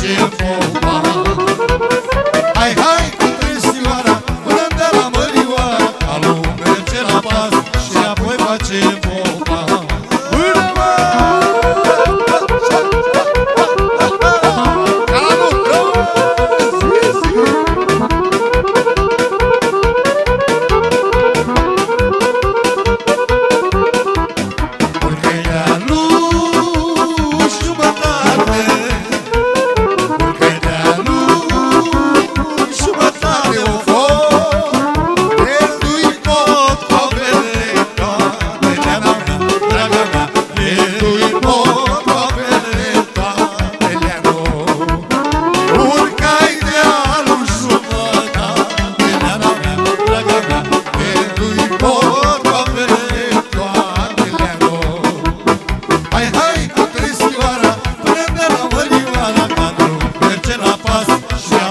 cheerful.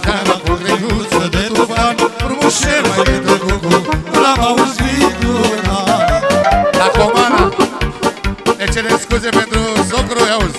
cana Pogreguță de tufan Frumușel mai de drăgucu L-am auzit una. La comana Ne cerem scuze pentru socru, auzi?